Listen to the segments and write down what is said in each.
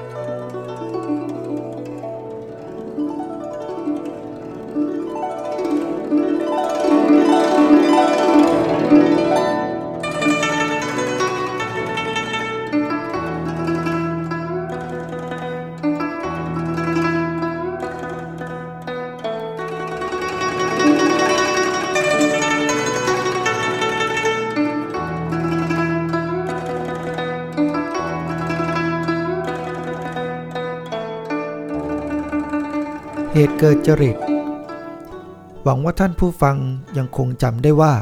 เเกิดจริต หวังว่าท่านผู้ฟังยังคงจำได้ว่า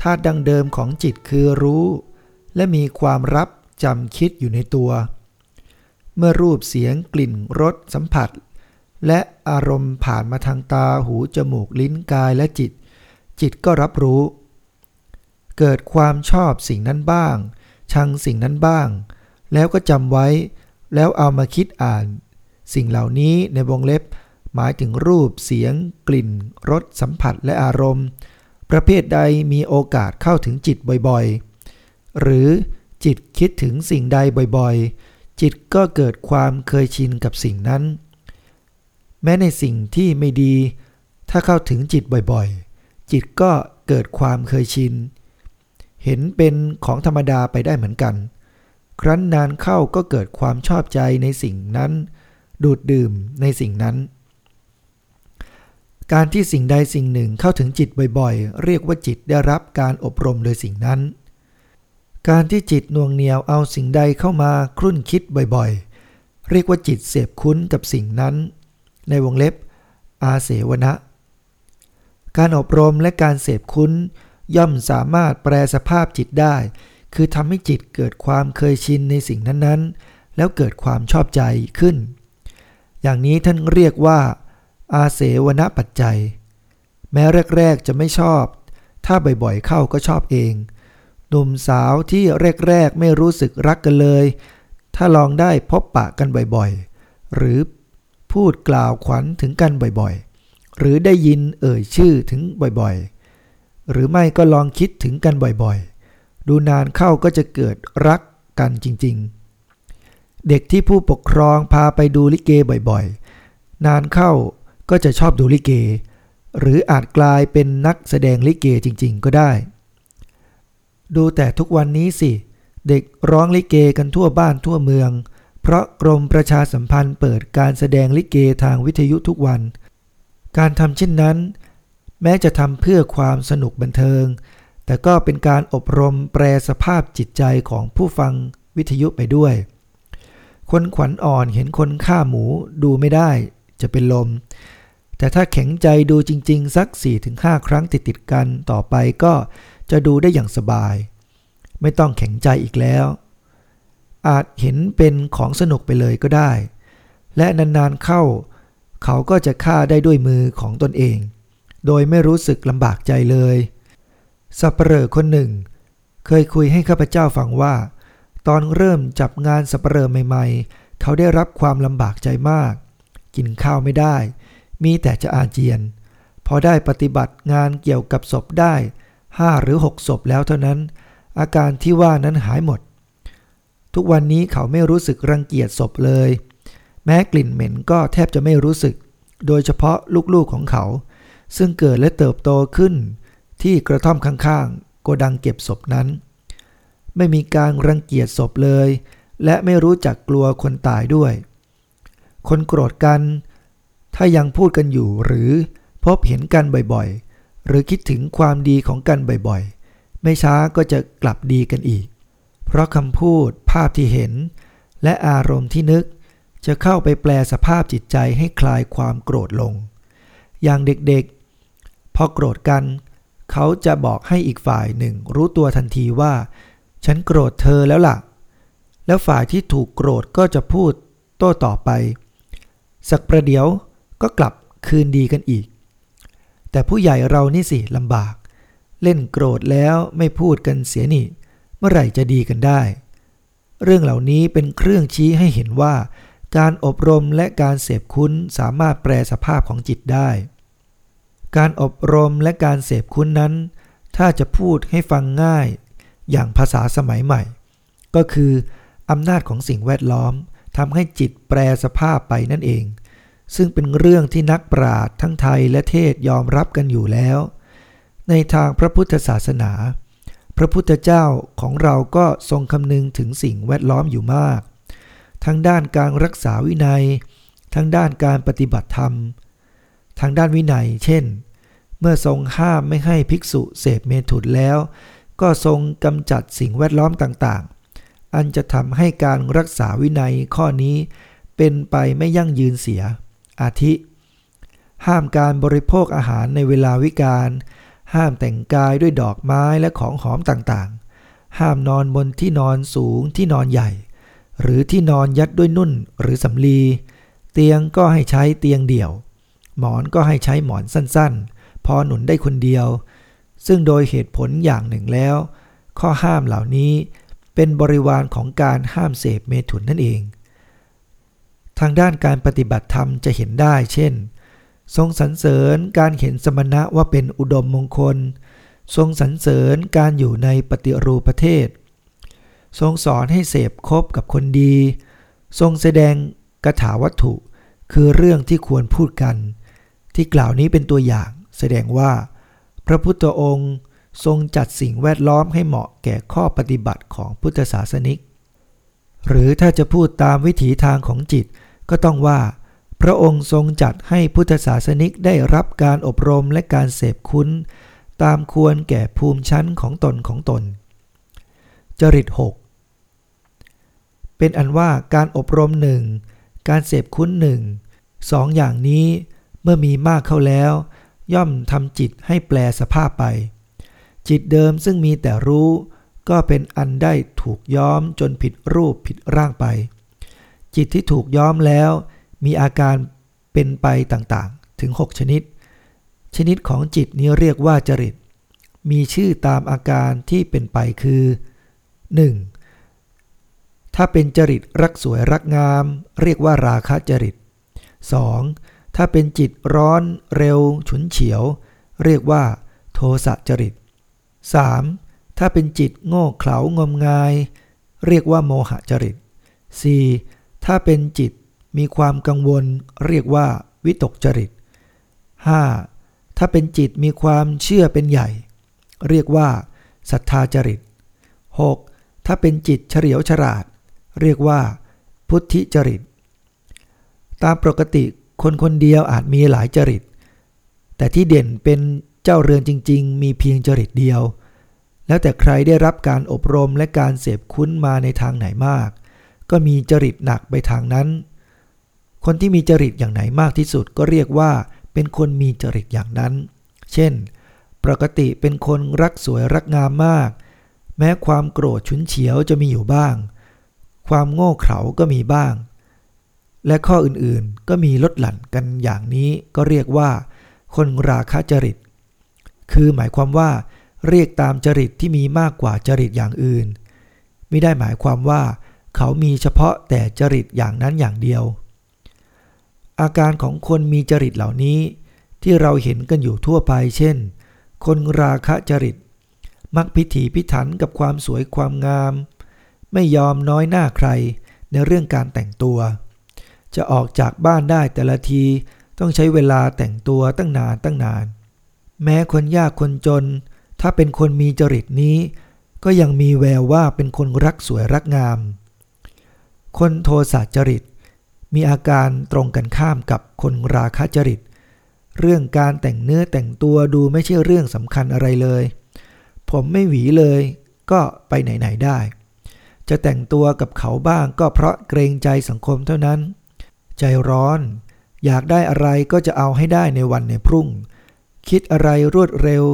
ธาตุดังเดิมของจิตคือรู้ และมีความรับจำคิดอยู่ในตัว เมื่อรูปเสียงกลิ่นรสสัมผัส และอารมณ์ผ่านมาทางตาหูจมูกลิ้นกายและจิต จิตก็รับรู้ เกิดความชอบสิ่งนั้นบ้าง ชังสิ่งนั้นบ้าง แล้วก็จำไว้ แล้วเอามาคิดอ่าน สิ่งเหล่านี้ในวงเล็บ หมายถึงรูปเสียง กลิ่นรสสัมผัสและอารมณ์ ประเภทใดมีโอกาสเข้าถึงจิตบ่อยๆ หรือจิตคิดถึงสิ่งใดบ่อยๆ จิตก็เกิดความเคยชินกับสิ่งนั้น แม้ในสิ่งที่ไม่ดี ถ้าเข้าถึงจิตบ่อยๆ จิตก็เกิดความเคยชิน เห็นเป็นของธรรมดาไปได้เหมือนกัน ครั้นนานเข้าก็เกิดความชอบใจในสิ่งนั้น ดูดดื่มในสิ่งนั้น การที่สิ่งใดสิ่งหนึ่งเข้าถึงจิตบ่อยๆ เรียกว่าจิตได้รับการอบรมโดยสิ่งนั้น การที่จิตนวงเหนียวเอาสิ่งใดเข้ามาครุ่นคิดบ่อยๆ เรียกว่าจิตเสพคุ้นกับสิ่งนั้น ในวงเล็บ อาเสวนะ การอบรมและการเสพคุ้น ย่อมสามารถแปลสภาพจิตได้ คือทำให้จิตเกิดความเคยชินในสิ่งนั้นๆ แล้วเกิดความชอบใจขึ้น อย่างนี้ท่านเรียกว่า อาเสวนปัจจัย แม้แรก ๆ จะไม่ชอบ ถ้าบ่อยๆเข้าก็ชอบเอง หนุ่มสาวที่แรก ๆ ไม่รู้สึกรักกันเลย ถ้าลองได้พบปะกันบ่อยๆ หรือพูดกล่าวขวัญถึงกันบ่อยๆ หรือได้ยินเอ่ยชื่อถึงบ่อยๆ หรือไม่ก็ลองคิดถึงกันบ่อยๆ ดูนานเข้าก็จะเกิดรักกันจริงๆ เด็กที่ผู้ปกครองพาไปดูลิเกบ่อยๆ นานเข้า ก็จะชอบดูลิเก หรืออาจกลายเป็นนักแสดงลิเกจริง ๆ ก็ได้ ดูแต่ทุกวันนี้สิ เด็กร้องลิเกกันทั่วบ้านทั่วเมือง เพราะกรมประชาสัมพันธ์เปิดการแสดงลิเกทางวิทยุทุกวัน การทำเช่นนั้น แม้จะทำเพื่อความสนุกบันเทิง แต่ก็เป็นการอบรมแปรสภาพจิตใจของผู้ฟังวิทยุไปด้วย คนขวัญอ่อนเห็นคนฆ่าหมูดูไม่ได้จะเป็นลม แต่ถ้าแข็งใจดูจริง ๆ สัก 4-5 ครั้งติดๆกันต่อไปก็จะดูได้อย่างสบาย ไม่ต้องแข็งใจอีกแล้ว อาจเห็นเป็นของสนุกไปเลยก็ได้ และนานๆเข้า เขาก็จะฆ่าได้ด้วยมือของตนเอง โดยไม่รู้สึกลำบากใจเลยสัปเหร่อคนหนึ่ง เคยคุยให้ข้าพเจ้าฟังว่า ตอนเริ่มจับงานสัปเหร่อใหม่ ๆ เขาได้รับความลำบากใจมาก กินข้าวไม่ได้ มีแต่จะอาเจียน พอได้ปฏิบัติงานเกี่ยวกับศพได้ห้าหรือหกศพแล้วเท่านั้น อาการที่ว่านั้นหายหมด ทุกวันนี้เขาไม่รู้สึกรังเกียจศพเลย แม้กลิ่นเหม็นก็แทบจะไม่รู้สึก โดยเฉพาะลูกๆของเขา ซึ่งเกิดและเติบโตขึ้น ที่กระท่อมข้างๆโกดังเก็บศพนั้น ไม่มีการรังเกียจศพเลย และไม่รู้จักกลัวคนตายด้วย คนโกรธกัน ถ้ายังพูดกันอยู่หรือพบเห็นกันบ่อยๆ หรือคิดถึงความดีของกันบ่อยๆ ไม่ช้าก็จะกลับดีกันอีก เพราะคำพูดภาพที่เห็น และอารมณ์ที่นึก จะเข้าไปแปลสภาพจิตใจให้คลายความโกรธลง อย่างเด็กๆ พอโกรธกัน เขาจะบอกให้อีกฝ่ายหนึ่งรู้ตัวทันทีว่า ฉันโกรธเธอแล้วล่ะ แล้วฝ่ายที่ถูกโกรธก็จะพูดโต้ตอบไป สักประเดี๋ยว ก็กลับคืนดีกันอีก แต่ผู้ใหญ่เรานี่สิลำบาก เล่นโกรธแล้วไม่พูดกันเสียนี่ เมื่อไหร่จะดีกันได้ เรื่องเหล่านี้เป็นเครื่องชี้ให้เห็นว่า การอบรมและการเสพคุ้นสามารถแปลสภาพของจิตได้ การอบรมและการเสพคุ้นนั้น ถ้าจะพูดให้ฟังง่าย อย่างภาษาสมัยใหม่ ก็คืออำนาจของสิ่งแวดล้อมทำให้จิตแปรสภาพไปนั่นเอง ซึ่งเป็นเรื่องที่นักปราชญ์ทั้งไทยและเทศยอมรับกันอยู่แล้ว ในทางพระพุทธศาสนา พระพุทธเจ้าของเราก็ทรงคำนึงถึงสิ่งแวดล้อมอยู่มาก ทั้งด้านการรักษาวินัย ทั้งด้านการปฏิบัติธรรม ทางด้านวินัย เช่น เมื่อทรงห้ามไม่ให้ภิกษุเสพเมถุนแล้ว ก็ทรงกำจัดสิ่งแวดล้อมต่างๆ อันจะทำให้การรักษาวินัยข้อนี้เป็นไปไม่ยั่งยืนเสีย อาทิ ห้ามการบริโภคอาหารในเวลาวิกาลห้ามแต่งกายด้วยดอกไม้และของหอมต่างๆ ห้ามนอนบนที่นอนสูงที่นอนใหญ่ หรือที่นอนยัดด้วยนุ่นหรือสำลี เตียงก็ให้ใช้เตียงเดี่ยว หมอนก็ให้ใช้หมอนสั้นๆ พอหนุนได้คนเดียว ซึ่งโดยเหตุผลอย่างหนึ่งแล้ว ข้อห้ามเหล่านี้เป็นบริวารของการห้ามเสพเมถุนนั่นเอง ทางด้านการปฏิบัติธรรมจะเห็นได้ เช่น ทรงสรรเสริญการเห็นสมณะว่าเป็นอุดมมงคล ทรงสรรเสริญการอยู่ในปฏิรูปประเทศ ทรงสอนให้เสพคบกับคนดี ทรงแสดงกถาวัตถุ คือเรื่องที่ควรพูดกัน ที่กล่าวนี้เป็นตัวอย่างแสดงว่า พระพุทธองค์ทรงจัดสิ่งแวดล้อมให้เหมาะแก่ข้อปฏิบัติของพุทธศาสนิก หรือถ้าจะพูดตามวิถีทางของจิต ก็ต้องว่า พระองค์ทรงจัดให้พุทธศาสนิกได้รับการอบรมและการเสพคุ้น ตามควรแก่ภูมิชั้นของตนของตน จริต 6 เป็นอันว่าการอบรมหนึ่งการเสพคุ้นหนึ่งสองอย่างนี้เมื่อมีมากเข้าแล้ว ย่อมทำจิตให้แปลสภาพไป จิตเดิมซึ่งมีแต่รู้ ก็เป็นอันได้ถูกย้อมจนผิดรูปผิดร่างไป จิตที่ถูกย้อมแล้ว มีอาการเป็นไปต่างๆ ถึง 6 ชนิด ชนิดของจิตนี้เรียกว่าจริต มีชื่อตามอาการที่เป็นไปคือ 1. ถ้าเป็นจริตรักสวยรักงาม เรียกว่าราคะจริต 2. ถ้าเป็นจิตร้อนเร็ว ฉุนเฉียว เรียกว่า โทสะจริต 3. ถ้าเป็นจิตโง่เขลางมงาย เรียกว่าโมหจริต 4. ถ้าเป็นจิตมีความกังวลเรียกว่าวิตกจริต 5. ถ้าเป็นจิตมีความเชื่อเป็นใหญ่ เรียกว่าศรัทธาจริต 6. ถ้าเป็นจิตเฉลียวฉลาด เรียกว่า พุทธิจริต ตามปกติคนคนเดียวอาจมีหลายจริต แต่ที่เด่นเป็นเจ้าเรือนจริง ๆ มีเพียงจริตเดียว แล้วแต่ใครได้รับการอบรมและการเสพคุ้นมาในทางไหนมาก ก็มีจริตหนักไปทางนั้น คนที่มีจริตอย่างไหนมากที่สุดก็เรียกว่า เป็นคนมีจริตอย่างนั้น เช่น ปกติเป็นคนรักสวยรักงามมาก แม้ความโกรธฉุนเฉียวจะมีอยู่บ้าง ความโง่เขลาก็มีบ้าง และข้ออื่นๆก็มีลดหลั่นกันอย่างนี้ก็เรียกว่า คนราคะจริต คือหมายความว่า เรียกตามจริตที่มีมากกว่าจริตอย่างอื่น ไม่ได้หมายความว่า เขามีเฉพาะแต่จริตอย่างนั้นอย่างเดียว อาการของคนมีจริตเหล่านี้ ที่เราเห็นกันอยู่ทั่วไป เช่น คนราคะจริต มักพิถีพิถันกับความสวยความงาม ไม่ยอมน้อยหน้าใครในเรื่องการแต่งตัว จะออกจากบ้านได้แต่ละทีต้องใช้เวลาแต่งตัวตั้งนานตั้งนาน แม้คนยากคนจน ถ้าเป็นคนมีจริตนี้ ก็ยังมีแววว่าเป็นคนรักสวยรักงาม คนโทสะจริต มีอาการตรงกันข้ามกับคนราคะจริต เรื่องการแต่งเนื้อแต่งตัวดูไม่ใช่เรื่องสำคัญอะไรเลย ผมไม่หวีเลย ก็ไปไหนๆได้ จะแต่งตัวกับเขาบ้างก็เพราะเกรงใจสังคมเท่านั้น ใจร้อน อยากได้อะไรก็จะเอาให้ได้ในวันในพรุ่ง คิดอะไรรวดเร็ว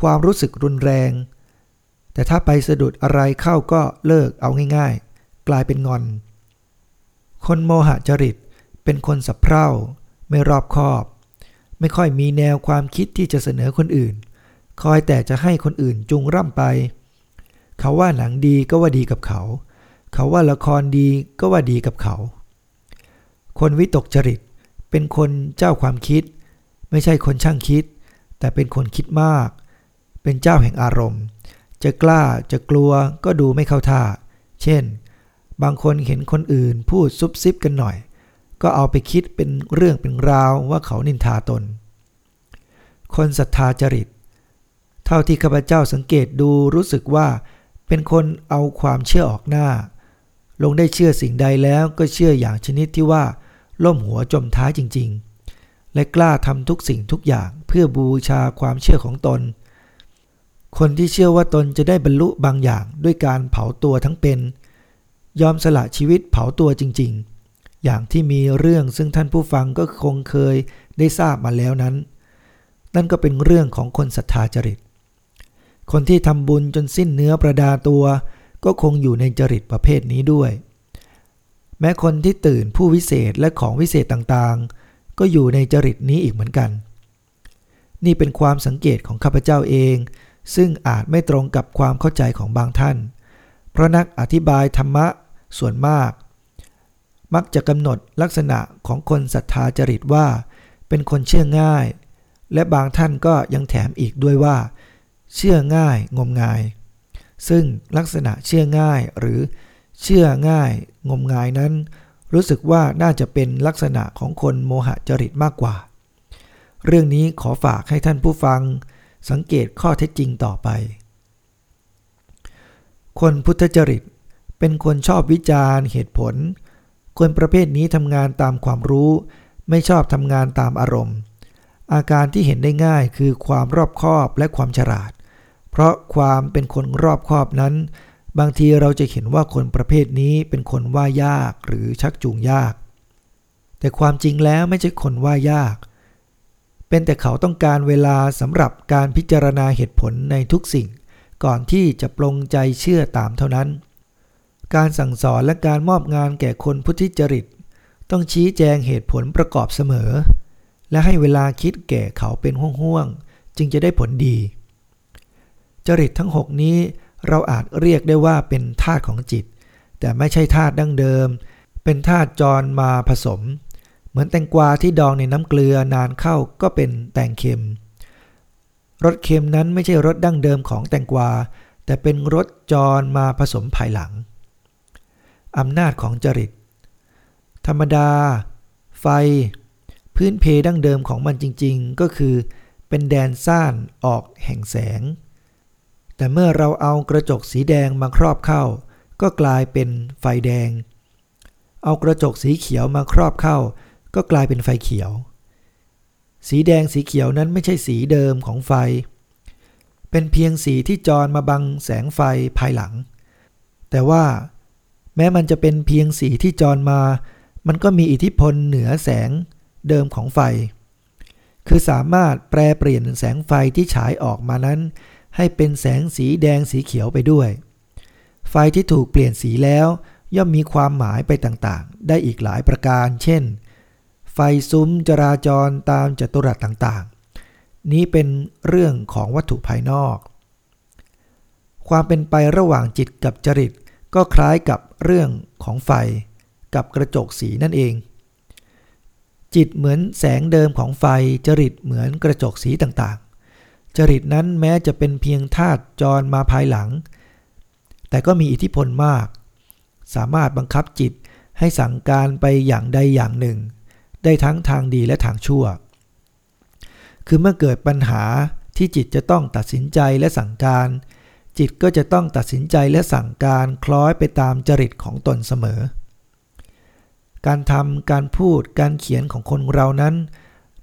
ความรู้สึกรุนแรง แต่ถ้าไปสะดุดอะไรเข้าก็เลิกเอาง่าย ๆ กลายเป็นงอน คนโมหะจริตเป็นคนสับเพร่า ไม่รอบคอบ ไม่ค่อยมีแนวความคิดที่จะเสนอคนอื่น คอยแต่จะให้คนอื่นจุงร่ำไป เขาว่าหนังดีก็ว่าดีกับเขา เขาว่าละครดีก็ว่าดีกับเขา คนวิตกจริตเป็นคนเจ้าความคิด ไม่ใช่คนช่างคิด แต่เป็นคนคิดมาก เป็นเจ้าแห่งอารมณ์ จะกล้าจะกลัวก็ดูไม่เข้าท่า เช่น บางคนเห็นคนอื่นพูดซุบซิบกันหน่อย ก็เอาไปคิดเป็นเรื่องเป็นราวว่าเขานินทาตน คนศรัทธาจริต เท่าที่ข้าพเจ้าสังเกตดูรู้สึกว่า เป็นคนเอาความเชื่อออกหน้า ลงได้เชื่อสิ่งใดแล้วก็เชื่ออย่างชนิดที่ว่า ล่มหัวจมท้ายจริง ๆ และกล้าทำทุกสิ่งทุกอย่างเพื่อบูชาความเชื่อของตน คนที่เชื่อว่าตนจะได้บรรลุบางอย่างด้วยการเผาตัวทั้งเป็น ยอมสละชีวิตเผาตัวจริง ๆ อย่างที่มีเรื่องซึ่งท่านผู้ฟังก็คงเคยได้ทราบมาแล้วนั้น นั่นก็เป็นเรื่องของคนศรัทธาจริต คนที่ทำบุญจนสิ้นเนื้อประดาตัว ก็คงอยู่ในจริตประเภทนี้ด้วย แม้คนที่ตื่นผู้วิเศษและของวิเศษต่างๆ ก็อยู่ในจริตนี้อีกเหมือนกัน นี่เป็นความสังเกตของข้าพเจ้าเอง ซึ่งอาจไม่ตรงกับความเข้าใจของบางท่าน เพราะนักอธิบายธรรมะส่วนมาก มักจะกำหนดลักษณะของคนศรัทธาจริตว่า เป็นคนเชื่อง่าย และบางท่านก็ยังแถมอีกด้วยว่า เชื่อง่ายงมงาย ซึ่งลักษณะเชื่อง่ายหรือเชื่อง่ายงมงายนั้น รู้สึกว่าน่าจะเป็นลักษณะของคนโมหะจริตมากกว่า เรื่องนี้ขอฝากให้ท่านผู้ฟัง สังเกตข้อเท็จจริงต่อไป คนพุทธจริต เป็นคนชอบวิจารณ์เหตุผล คนประเภทนี้ทำงานตามความรู้ ไม่ชอบทำงานตามอารมณ์ อาการที่เห็นได้ง่ายคือความรอบคอบและความฉลาด เพราะความเป็นคนรอบคอบนั้น บางทีเราจะเห็นว่าคนประเภทนี้เป็นคนว่ายากหรือชักจูงยาก แต่ความจริงแล้วไม่ใช่คนว่ายากเป็นแต่เขาต้องการเวลาสำหรับการพิจารณาเหตุผลในทุกสิ่ง ก่อนที่จะปลงใจเชื่อตามเท่านั้น การสั่งสอนและการมอบงานแก่คนพุทธิจริต ต้องชี้แจงเหตุผลประกอบเสมอ และให้เวลาคิดแก่เขาเป็นห่วงๆจึงจะได้ผลดี จริตทั้งหกนี้เราอาจเรียกได้ว่าเป็นธาตุของจิต แต่ไม่ใช่ธาตุดั้งเดิม เป็นธาตุจรมาผสม เหมือนแตงกวาที่ดองในน้ำเกลือนานเข้าก็เป็นแตงเค็ม รสเค็มนั้นไม่ใช่รสดั้งเดิมของแตงกวา แต่เป็นรสจรมาผสมภายหลัง อำนาจของจริต ธรรมดา ไฟ พื้นเพดั้งเดิมของมันจริงๆ ก็คือ เป็นแดนซ่านออกแห่งแสง แต่เมื่อเราเอากระจกสีแดงมาครอบเข้า ก็กลายเป็นไฟแดง เอากระจกสีเขียวมาครอบเข้า ก็กลายเป็นไฟเขียว สีแดงสีเขียวนั้นไม่ใช่สีเดิมของไฟ เป็นเพียงสีที่จรมาบังแสงไฟภายหลัง แต่ว่า แม้มันจะเป็นเพียงสีที่จรมา มันก็มีอิทธิพลเหนือแสงเดิมของไฟ คือสามารถแปลเปลี่ยนแสงไฟที่ฉายออกมานั้น ให้เป็นแสงสีแดงสีเขียวไปด้วย ไฟที่ถูกเปลี่ยนสีแล้วย่อมมีความหมายไปต่างๆ ได้อีกหลายประการ เช่น ไฟซุ้มจราจรตามจัตุรัสต่างๆ นี้เป็นเรื่องของวัตถุภายนอก ความเป็นไประหว่างจิตกับจริตก็คล้ายกับเรื่องของไฟ กับกระจกสีนั่นเอง จิตเหมือนแสงเดิมของไฟจริตเหมือนกระจกสีต่างๆ จริตนั้นแม้จะเป็นเพียงธาตุจรมาภายหลัง แต่ก็มีอิทธิพลมาก สามารถบังคับจิตให้สั่งการไปอย่างใดอย่างหนึ่ง ได้ทั้งทางดีและทางชั่ว คือเมื่อเกิดปัญหาที่จิตจะต้องตัดสินใจและสั่งการ จิตก็จะต้องตัดสินใจและสั่งการคล้อยไปตามจริตของตนเสมอ การทำการพูดการเขียนของคนเรานั้น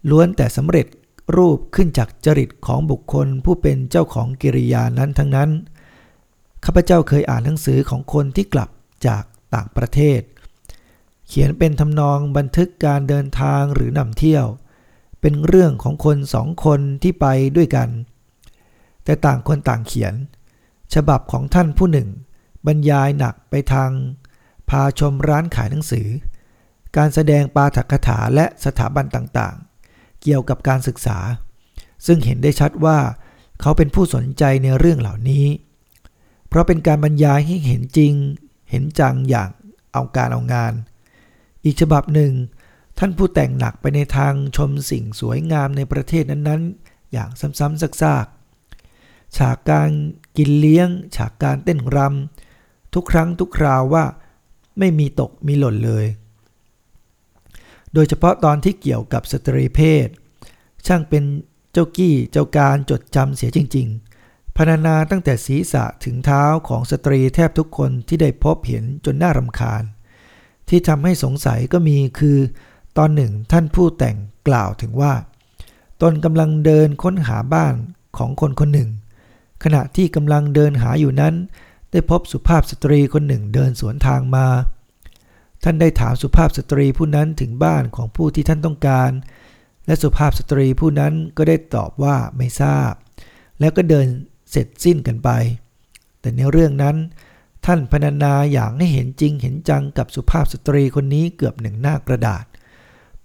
ล้วนแต่สำเร็จรูปขึ้นจากจริตของบุคคลผู้เป็นเจ้าของกิริยานั้นทั้งนั้น ข้าพเจ้าเคยอ่านหนังสือของคนที่กลับจากต่างประเทศ เขียนเป็นทำนองบันทึกการเดินทางหรือนำเที่ยว เป็นเรื่องของคนสองคนที่ไปด้วยกัน แต่ต่างคนต่างเขียน ฉบับของท่านผู้หนึ่ง บรรยายหนักไปทาง พาชมร้านขายหนังสือ การแสดงปาฐกถาและสถาบันต่างเกี่ยวกับการศึกษา ซึ่งเห็นได้ชัดว่า เขาเป็นผู้สนใจในเรื่องเหล่านี้ เพราะเป็นการบรรยายให้เห็นจริง เห็นจังอย่างเอาการเอางาน อีกฉบับหนึ่ง ท่านผู้แต่งหนักไปในทางชมสิ่งสวยงามในประเทศนั้นๆ อย่างซ้ำๆซากๆ ฉากการกินเลี้ยง ฉากการเต้นรำทุกครั้งทุกคราวว่าไม่มีตกมีหล่นเลย โดยเฉพาะตอนที่เกี่ยวกับสตรีเพศ ช่างเป็นเจ้ากี้เจ้าการจดจำเสียจริง ๆพรรณนาตั้งแต่ศีรษะถึงเท้าของสตรีแทบทุกคนที่ได้พบเห็นจนน่ารำคาญ ที่ทำให้สงสัยก็มีคือ ตอนหนึ่งท่านผู้แต่งกล่าวถึงว่า ตนกำลังเดินค้นหาบ้านของคนคนหนึ่ง ขณะที่กำลังเดินหาอยู่นั้น ได้พบสุภาพสตรีคนหนึ่งเดินสวนทางมา ท่านได้ถามสุภาพสตรีผู้นั้นถึงบ้านของผู้ที่ท่านต้องการ และสุภาพสตรีผู้นั้นก็ได้ตอบว่าไม่ทราบ แล้วก็เดินเสร็จสิ้นกันไป แต่ในเรื่องนั้น ท่านพรรณนาอย่างให้เห็นจริงเห็นจังกับสุภาพสตรีคนนี้เกือบหนึ่งหน้ากระดาษ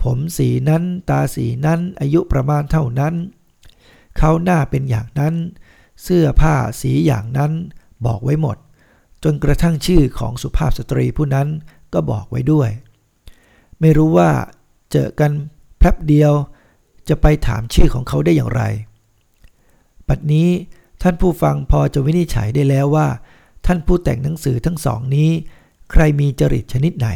ผมสีนั้น ตาสีนั้นอายุประมาณเท่านั้น เขาหน้าเป็นอย่างนั้น เสื้อผ้าสีอย่างนั้นบอกไว้หมด จนกระทั่งชื่อของสุภาพสตรีผู้นั้นก็บอกไว้ด้วย ไม่รู้ว่าเจอกันแป๊บเดียว จะไปถามชื่อของเขาได้อย่างไร บัดนี้ท่านผู้ฟังพอจะวินิจฉัยได้แล้วว่า ท่านผู้แต่งหนังสือทั้งสองนี้ ใครมีจริตชนิดไหน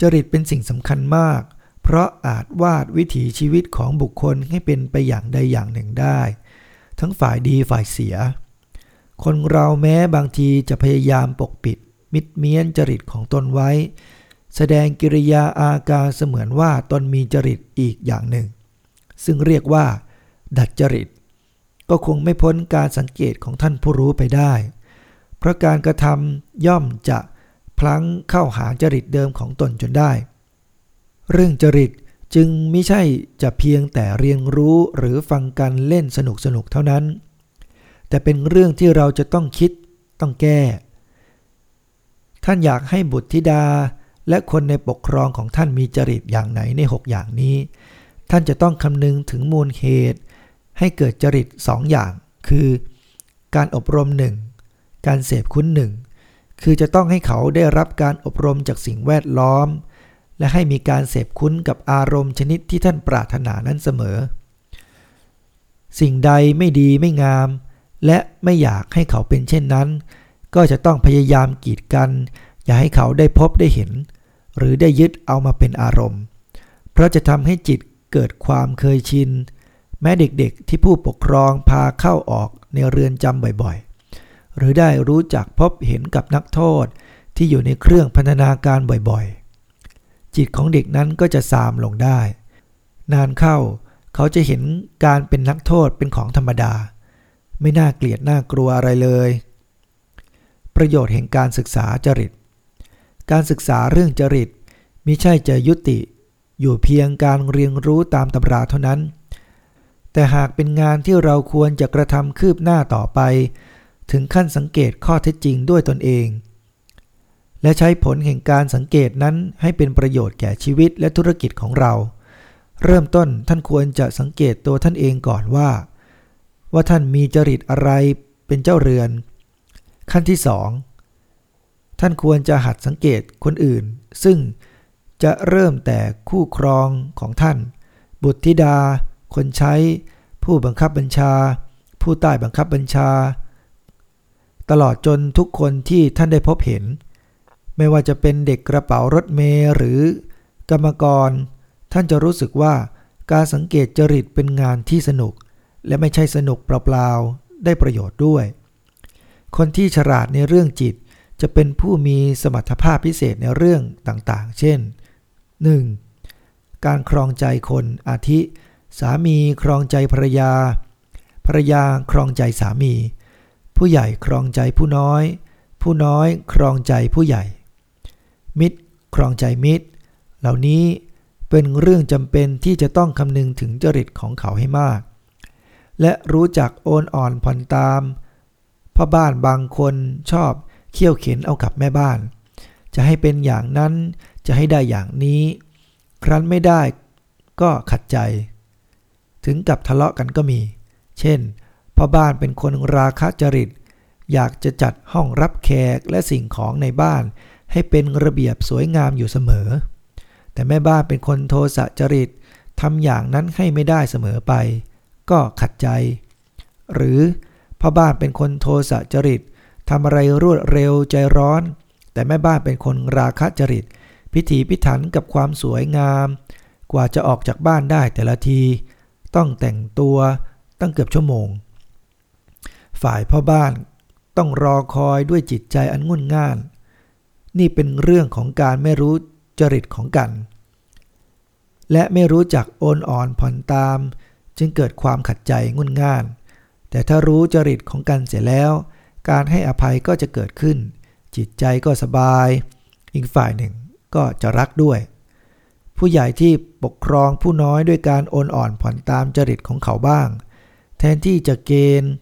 จริตเป็นสิ่งสำคัญมาก เพราะอาจวาดวิถีชีวิตของบุคคลให้เป็นไปอย่างใดอย่างหนึ่งได้ ทั้งฝ่ายดีฝ่ายเสีย คนเราแม้บางทีจะพยายามปกปิด มิดเมียนจริตของตนไว้ แสดงกิริยาอาการเสมือนว่าตนมีจริตอีกอย่างหนึ่ง ซึ่งเรียกว่า ดัดจริต ก็คงไม่พ้นการสังเกตของท่านผู้รู้ไปได้ เพราะการกระทำย่อมจะพลั้งเข้าหาจริตเดิมของตนจนได้ เรื่องจริตจึงไม่ใช่จะเพียงแต่เรียนรู้หรือฟังกันเล่นสนุกสนุกเท่านั้น แต่เป็นเรื่องที่เราจะต้องคิดต้องแก้ ท่านอยากให้บุตรธิดาและคนในปกครองของท่านมีจริตอย่างไหนในหกอย่างนี้ ท่านจะต้องคำนึงถึงมูลเหตุ ให้เกิดจริตสองอย่าง คือการอบรมหนึ่งการเสพคุ้นหนึ่งคือจะต้องให้เขาได้รับการอบรมจากสิ่งแวดล้อม และให้มีการเสพคุ้นกับอารมณ์ชนิดที่ท่านปรารถนานั้นเสมอ สิ่งใดไม่ดีไม่งาม และไม่อยากให้เขาเป็นเช่นนั้น ก็จะต้องพยายามกีดกัน อย่าให้เขาได้พบได้เห็น หรือได้ยึดเอามาเป็นอารมณ์ เพราะจะทำให้จิตเกิดความเคยชิน แม้เด็กๆ ที่ผู้ปกครองพาเข้าออกในเรือนจำบ่อยๆ หรือได้รู้จักพบเห็นกับนักโทษที่อยู่ในเครื่องพันนาการบ่อยๆ จิตของเด็กนั้นก็จะซามลงได้ นานเข้าเขาจะเห็นการเป็นนักโทษเป็นของธรรมดา ไม่น่าเกลียดน่ากลัวอะไรเลย ประโยชน์แห่งการศึกษาจริต การศึกษาเรื่องจริตมิใช่จะยุติ อยู่เพียงการเรียนรู้ตามตำราเท่านั้น แต่หากเป็นงานที่เราควรจะกระทำคืบหน้าต่อไป ถึงขั้นสังเกตข้อเท็จจริงด้วยตนเอง และใช้ผลแห่งการสังเกตนั้นให้เป็นประโยชน์แก่ชีวิตและธุรกิจของเรา เริ่มต้นท่านควรจะสังเกตตัวท่านเองก่อนว่า ว่าท่านมีจริตอะไรเป็นเจ้าเรือน ขั้นที่สองท่านควรจะหัดสังเกตคนอื่น ซึ่งจะเริ่มแต่คู่ครองของท่าน บุตรธิดา คนใช้ ผู้บังคับบัญชา ผู้ใต้บังคับบัญชา ตลอดจนทุกคนที่ท่านได้พบเห็น ไม่ว่าจะเป็นเด็กกระเป๋ารถเมล์หรือกรรมกร ท่านจะรู้สึกว่าการสังเกตจริตเป็นงานที่สนุก และไม่ใช่สนุกเปล่าๆ ได้ประโยชน์ด้วย คนที่ฉลาดในเรื่องจิตจะเป็นผู้มีสมรรถภาพพิเศษในเรื่องต่างๆ เช่น 1. การครองใจคนอาทิ สามีครองใจภรรยา ภรรยาครองใจสามี ผู้ใหญ่ครองใจผู้น้อย ผู้น้อยครองใจผู้ใหญ่ มิตรครองใจมิตร เหล่านี้เป็นเรื่องจำเป็นที่จะต้องคำนึงถึงจริตของเขาให้มาก และรู้จักโอนอ่อนผ่อนตามพ่อบ้านบางคนชอบเขี่ยวเข็นเอากับแม่บ้าน จะให้เป็นอย่างนั้นจะให้ได้อย่างนี้ ครั้นไม่ได้ก็ขัดใจ ถึงกับทะเลาะกันก็มี เช่นพ่อบ้านเป็นคนราคะจริต อยากจะจัดห้องรับแขกและสิ่งของในบ้าน ให้เป็นระเบียบสวยงามอยู่เสมอ แต่แม่บ้านเป็นคนโทสะจริตทำอย่างนั้นให้ไม่ได้เสมอไป ก็ขัดใจ หรือพ่อบ้านเป็นคนโทสะจริตทำอะไรรวดเร็วใจร้อน แต่แม่บ้านเป็นคนราคะจริต พิถีพิถันกับความสวยงาม กว่าจะออกจากบ้านได้แต่ละที ต้องแต่งตัวตั้งเกือบชั่วโมง ฝ่ายพ่อบ้านต้องรอคอยด้วยจิตใจอันงุ่นง่าน นี่เป็นเรื่องของการไม่รู้จริตของกัน และไม่รู้จักโอนอ่อนผ่อนตาม จึงเกิดความขัดใจงุ่นง่าน แต่ถ้ารู้จริตของกันเสร็จแล้ว การให้อภัยก็จะเกิดขึ้น จิตใจก็สบาย อีกฝ่ายหนึ่งก็จะรักด้วย ผู้ใหญ่ที่ปกครองผู้น้อยด้วยการโอนอ่อนผ่อนตามจริตของเขาบ้าง แทนที่จะเกณฑ์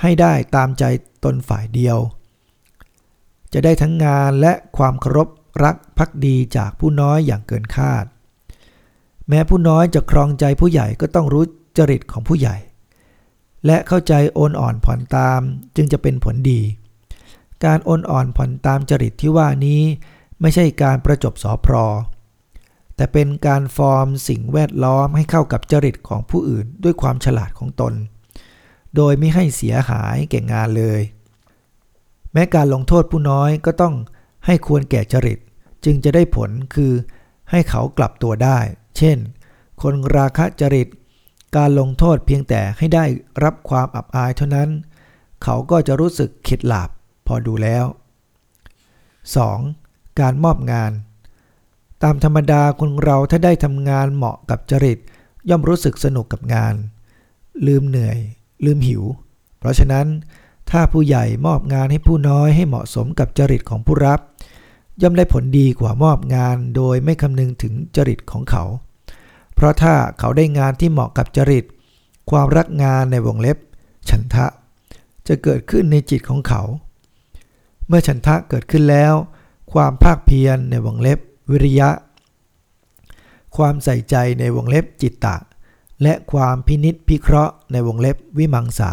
ให้ได้ตามใจตนฝ่ายเดียว จะได้ทั้งงานและความเคารพรักพักดีจากผู้น้อยอย่างเกินคาด แม้ผู้น้อยจะครองใจผู้ใหญ่ก็ต้องรู้จริตของผู้ใหญ่ และเข้าใจโอนอ่อนผ่อนตามจึงจะเป็นผลดี การโอนอ่อนผ่อนตามจริตที่ว่านี้ ไม่ใช่การประจบสอพรอ แต่เป็นการฟอร์มสิ่งแวดล้อมให้เข้ากับจริตของผู้อื่นด้วยความฉลาดของตน โดยไม่ให้เสียหายแก่งานเลย แม้การลงโทษผู้น้อยก็ต้องให้ควรแก่จริต จึงจะได้ผลคือให้เขากลับตัวได้ เช่น คนราคะจริต การลงโทษเพียงแต่ให้ได้รับความอับอายเท่านั้น เขาก็จะรู้สึกขิดหลาบพอดูแล้ว 2. การมอบงาน ตามธรรมดาคนเราถ้าได้ทำงานเหมาะกับจริต ย่อมรู้สึกสนุกกับงาน ลืมเหนื่อย ลืมหิว เพราะฉะนั้น ถ้าผู้ใหญ่มอบงานให้ผู้น้อยให้เหมาะสมกับจริตของผู้รับ ย่อมได้ผลดีกว่ามอบงานโดยไม่คำนึงถึงจริตของเขา เพราะถ้าเขาได้งานที่เหมาะกับจริต ความรักงานในวงเล็บ ฉันทะ จะเกิดขึ้นในจิตของเขา เมื่อฉันทะเกิดขึ้นแล้ว ความภาคเพียรในวงเล็บ วิริยะ ความใส่ใจในวงเล็บจิตตะ และความพินิษพิเคราะห์ในวงเล็บวิมังสา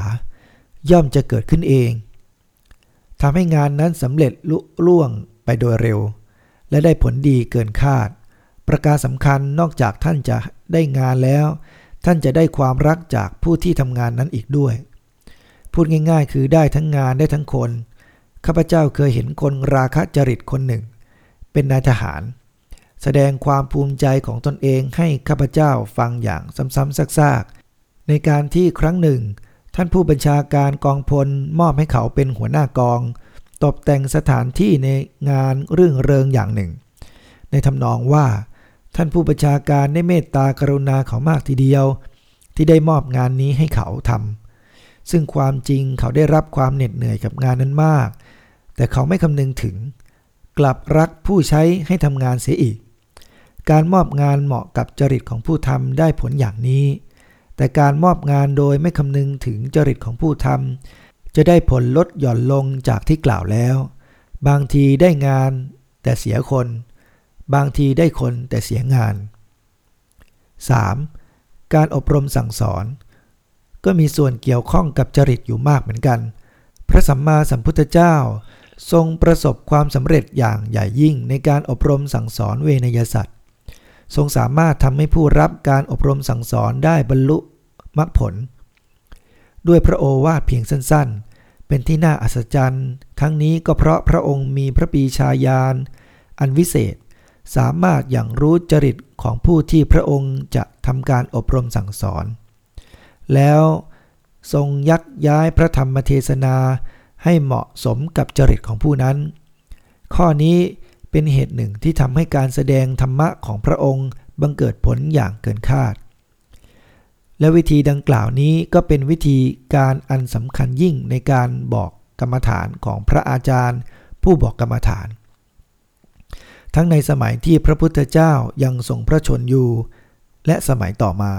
ย่อมจะเกิดขึ้นเองทำให้งานนั้นสำเร็จลุล่วงไปโดยเร็ว และได้ผลดีเกินคาด ประการสำคัญนอกจากท่านจะได้งานแล้ว ท่านจะได้ความรักจากผู้ที่ทำงานนั้นอีกด้วย พูดง่ายๆ คือได้ทั้งงานได้ทั้งคน ข้าพเจ้าเคยเห็นคนราคะจริตคนหนึ่ง เป็นนายทหาร แสดงความภูมิใจของตนเองให้ข้าพเจ้าฟังอย่างซ้ำๆซากๆ ในการที่ครั้งหนึ่ง ท่านผู้บัญชาการกองพลมอบให้เขาเป็นหัวหน้ากอง ตกแต่งสถานที่ในงานเรื่องเริงอย่างหนึ่ง ในทำนองว่า ท่านผู้บัญชาการได้เมตตากรุณาเขามากทีเดียว ที่ได้มอบงานนี้ให้เขาทำซึ่งความจริงเขาได้รับความเหน็ดเหนื่อยกับงานนั้นมาก แต่เขาไม่คำนึงถึง กลับรักผู้ใช้ให้ทำงานเสียอีก การมอบงานเหมาะกับจริตของผู้ทำได้ผลอย่างนี้ แต่การมอบงานโดยไม่คำนึงถึงจริตของผู้ทำจะได้ผลลดหย่อนลงจากที่กล่าวแล้ว บางทีได้งาน แต่เสียคน บางทีได้คนแต่เสียงาน 3. การอบรมสั่งสอน ก็มีส่วนเกี่ยวข้องกับจริตอยู่มากเหมือนกัน พระสัมมาสัมพุทธเจ้าทรงประสบความสำเร็จอย่างใหญ่ยิ่งในการอบรมสั่งสอนเวนยสัตว ทรงสามารถทำให้ผู้รับการอบรมสั่งสอนได้บรรลุมรรคผล ด้วยพระโอวาทเพียงสั้นๆ เป็นที่น่าอัศจรรย์ ทั้งนี้ก็เพราะพระองค์มีพระปีชาญาณอันวิเศษ สามารถอย่างรู้จริตของผู้ที่พระองค์จะทำการอบรมสั่งสอน แล้วทรงยักย้ายพระธรรมเทศนาให้เหมาะสมกับจริตของผู้นั้น ข้อนี้ เป็นเหตุหนึ่งที่ทำให้การแสดงธรรมะของพระองค์บังเกิดผลอย่างเกินคาด และวิธีดังกล่าวนี้ก็เป็นวิธีการอันสำคัญยิ่งในการบอกกรรมฐานของพระอาจารย์ ผู้บอกกรรมฐาน ทั้งในสมัยที่พระพุทธเจ้ายังทรงพระชนอยู่ และสมัยต่อมา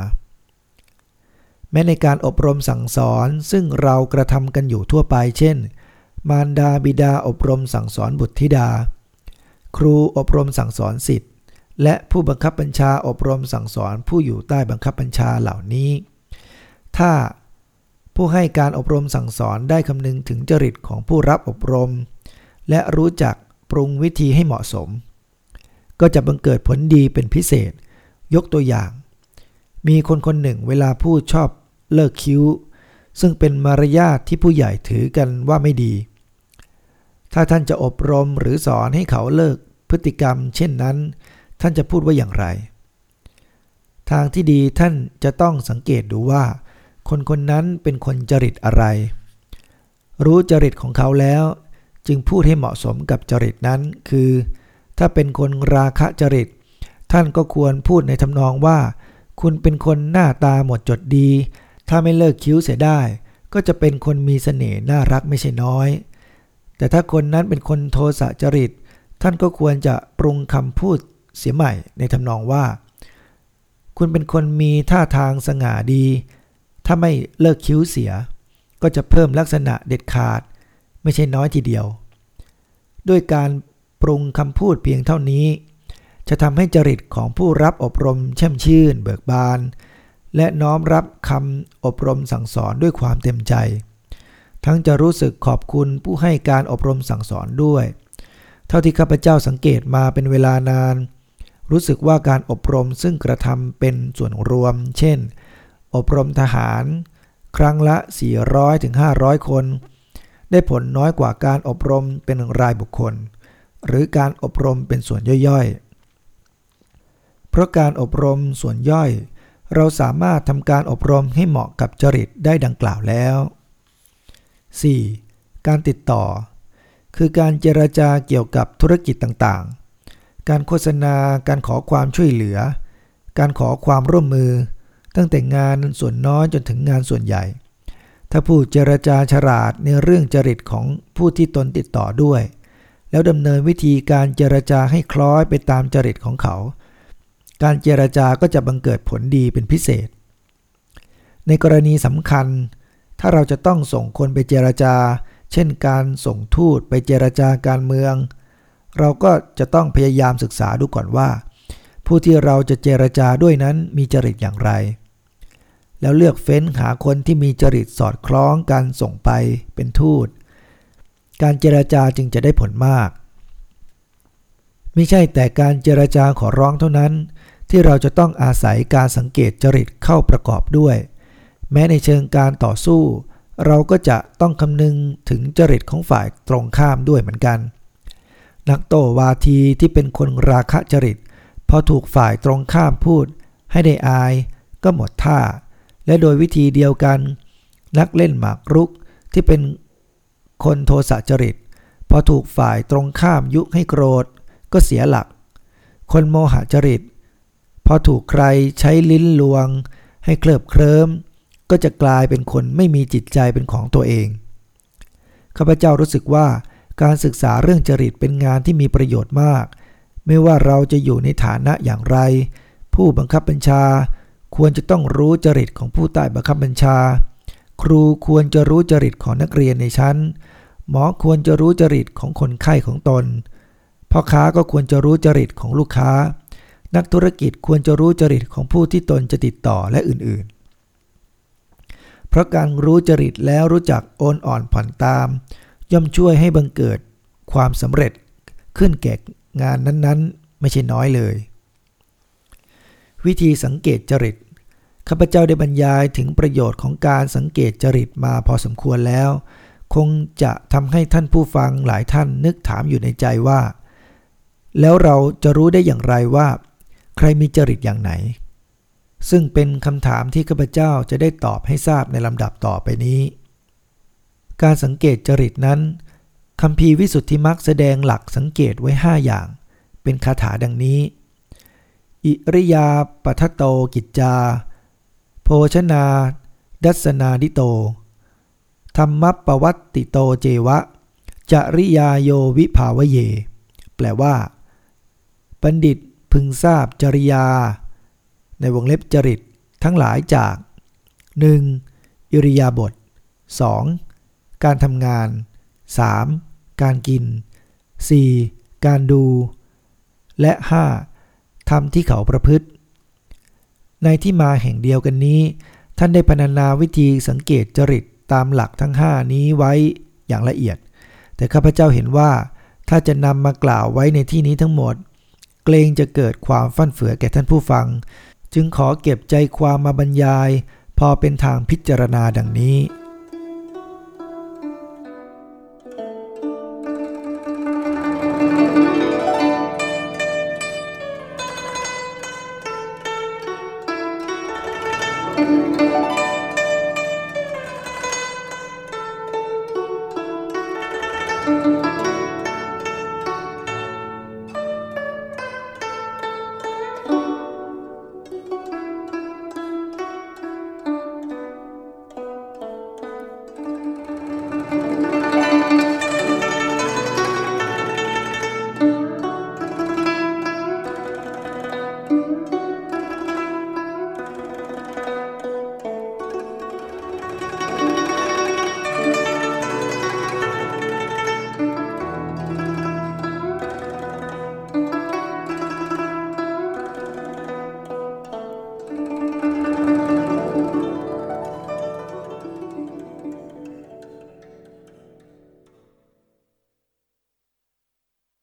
แม้ในการอบรมสั่งสอนซึ่งเรากระทำกันอยู่ทั่วไป เช่น มารดาบิดาอบรมสั่งสอนบุตรธิดา ครูอบรมสั่งสอนสิทธิ์และผู้บังคับบัญชาอบรมสั่งสอนผู้อยู่ใต้บังคับบัญชาเหล่านี้ ถ้าผู้ให้การอบรมสั่งสอนได้คำนึงถึงจริตของผู้รับอบรม และรู้จักปรุงวิธีให้เหมาะสม ก็จะบังเกิดผลดีเป็นพิเศษ ยกตัวอย่าง มีคนคนหนึ่งเวลาพูดชอบเลิกคิ้ว ซึ่งเป็นมารยาทที่ผู้ใหญ่ถือกันว่าไม่ดี ถ้าท่านจะอบรมหรือสอนให้เขาเลิกพฤติกรรม เช่นนั้น ท่านจะพูดว่าอย่างไร ทางที่ดีท่านจะต้องสังเกตดูว่า คนคนนั้นเป็นคนจริตอะไร รู้จริตของเขาแล้ว จึงพูดให้เหมาะสมกับจริตนั้น คือ ถ้าเป็นคนราคะจริต ท่านก็ควรพูดในทำนองว่า คุณเป็นคนหน้าตาหมดจดดี ถ้าไม่เลิกคิ้วเสียได้ ก็จะเป็นคนมีเสน่ห์น่ารักไม่ใช่น้อย แต่ถ้าคนนั้นเป็นคนโทสะจริต ท่านก็ควรจะปรุงคำพูดเสียใหม่ในทำนองว่า คุณเป็นคนมีท่าทางสง่าดี ถ้าไม่เลิกคิ้วเสีย ก็จะเพิ่มลักษณะเด็ดขาด ไม่ใช่น้อยทีเดียว ด้วยการปรุงคำพูดเพียงเท่านี้ จะทำให้จริตของผู้รับอบรมแช่มชื่น เบิกบาน และน้อมรับคำอบรมสั่งสอนด้วยความเต็มใจ ทั้งจะรู้สึกขอบคุณผู้ให้การอบรมสั่งสอนด้วย เท่าที่ข้าพเจ้าสังเกตมาเป็นเวลานาน รู้สึกว่าการอบรมซึ่งกระทำเป็นส่วนรวม เช่น อบรมทหาร ครั้งละ 400-500ถึงคน ได้ผลน้อยกว่าการอบรมเป็นรายบุคคล หรือการอบรมเป็นส่วนย่อยๆ เพราะการอบรมส่วนย่อย เราสามารถทำการอบรมให้เหมาะกับจริตได้ดังกล่าวแล้ว 4. การติดต่อ คือการเจรจาเกี่ยวกับธุรกิจต่างๆ การโฆษณา การขอความช่วยเหลือ การขอความร่วมมือ ตั้งแต่งานส่วนน้อยจนถึงงานส่วนใหญ่ ถ้าผู้เจรจาฉลาดในเรื่องจริตของผู้ที่ตนติดต่อด้วย แล้วดำเนินวิธีการเจรจาให้คล้อยไปตามจริตของเขา การเจรจาก็จะบังเกิดผลดีเป็นพิเศษ ในกรณีสำคัญ ถ้าเราจะต้องส่งคนไปเจรจา เช่นการส่งทูตไปเจรจาการเมือง เราก็จะต้องพยายามศึกษาดูก่อนว่า ผู้ที่เราจะเจรจาด้วยนั้นมีจริตอย่างไร แล้วเลือกเฟ้นหาคนที่มีจริตสอดคล้องการส่งไปเป็นทูต การเจรจาจึงจะได้ผลมาก ไม่ใช่แต่การเจรจาขอร้องเท่านั้น ที่เราจะต้องอาศัยการสังเกตจริตเข้าประกอบด้วย แม้ในเชิงการต่อสู้ เราก็จะต้องคำนึงถึงจริตของฝ่ายตรงข้ามด้วยเหมือนกัน นักโตวาทีที่เป็นคนราคะจริต พอถูกฝ่ายตรงข้ามพูด ให้ได้อายก็หมดท่า และโดยวิธีเดียวกัน นักเล่นหมากรุกที่เป็นคนโทสะจริต พอถูกฝ่ายตรงข้ามยุให้โกรธ ก็เสียหลัก คนโมหจริต พอถูกใครใช้ลิ้นลวง ให้เคลิบเคลิ้ม ก็จะกลายเป็นคนไม่มีจิตใจเป็นของตัวเอง ข้าพเจ้ารู้สึกว่าการศึกษาเรื่องจริตเป็นงานที่มีประโยชน์มาก ไม่ว่าเราจะอยู่ในฐานะอย่างไร ผู้บังคับบัญชา ควรจะต้องรู้จริตของผู้ใต้บังคับบัญชา ครูควรจะรู้จริตของนักเรียนในชั้น หมอควรจะรู้จริตของคนไข้ของตน พ่อค้าก็ควรจะรู้จริตของลูกค้า นักธุรกิจควรจะรู้จริตของผู้ที่ตนจะติดต่อและอื่นๆ เพราะการรู้จริตแล้วรู้จักโอนอ่อนผ่อนตาม ย่อมช่วยให้บังเกิดความสำเร็จขึ้นแก่งานนั้นๆ ไม่ใช่น้อยเลย วิธีสังเกตจริตข้าพเจ้าได้บรรยายถึงประโยชน์ของการสังเกตจริตมาพอสมควรแล้ว คงจะทำให้ท่านผู้ฟังหลายท่านนึกถามอยู่ในใจว่า แล้วเราจะรู้ได้อย่างไรว่า ใครมีจริตอย่างไหน ซึ่งเป็นคำถามที่ข้าพเจ้าจะได้ตอบให้ทราบในลำดับต่อไปนี้ การสังเกตจริตนั้นคัมภีร์วิสุทธิมรรคแสดงหลักสังเกตไว้ห้าอย่าง เป็นคาถาดังนี้ อิริยาปะถะโตกิจจา โภชะนา ทัสสะนาทิโต ธัมมัปปะวัตติโตเจวะ จะริยาโยวิภาวะเย แปลว่า บัณฑิตพึงทราบจริยา ในวงเล็บจริตทั้งหลายจาก 1. อิริยาบถ 2. การทำงาน 3. การกิน 4. การดู และ 5. ทำที่เขาประพฤติ ในที่มาแห่งเดียวกันนี้ ท่านได้พรรณนาวิธีสังเกตจริตตามหลักทั้ง 5 นี้ไว้อย่างละเอียด แต่ข้าพเจ้าเห็นว่าถ้าจะนำมากล่าวไว้ในที่นี้ทั้งหมด เกรงจะเกิดความฟั่นเฟือแก่ท่านผู้ฟัง จึงขอเก็บใจความมาบรรยาย พอเป็นทางพิจารณาดังนี้